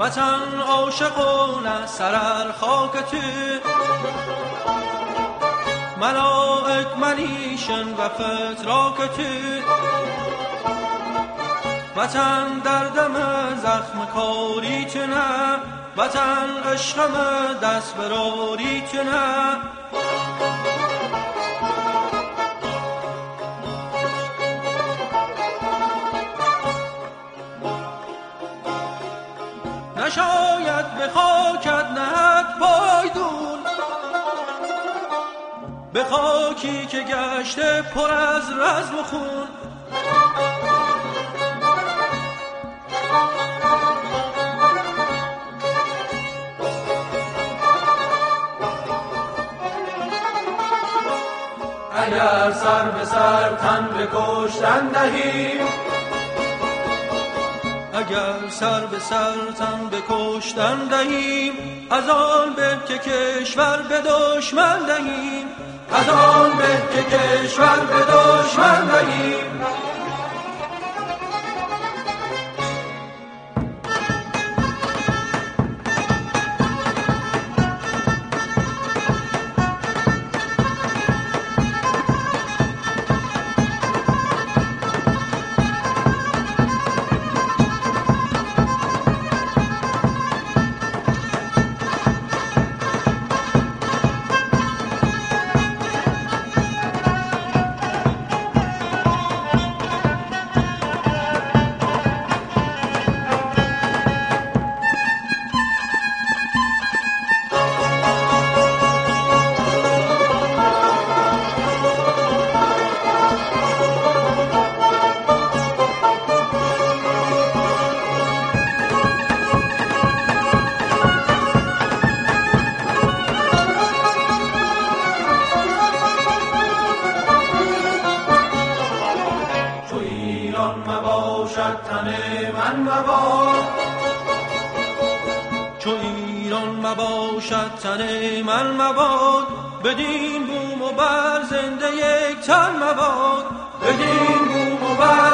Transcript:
وطن عاشقانه سرر خاک تو ملائک منیشن و فتراک تو وطن در دم زخم کاری نه وطن عشقم دست براری نه نشاید به خاکت نهد پایدون. به خاکی که گشته پر از رزم و خون. اگر سر به سر تن به کشتن دهیم اگر سر به سر تن به کشتن دهیم از آن به که کشور به دشمن دهیم. از آن به که کشور به دشمن دهیم. چو ایران مباشد تن من مباد. بدین بوم و بر زنده یک تن مباد. بدین بوم و بر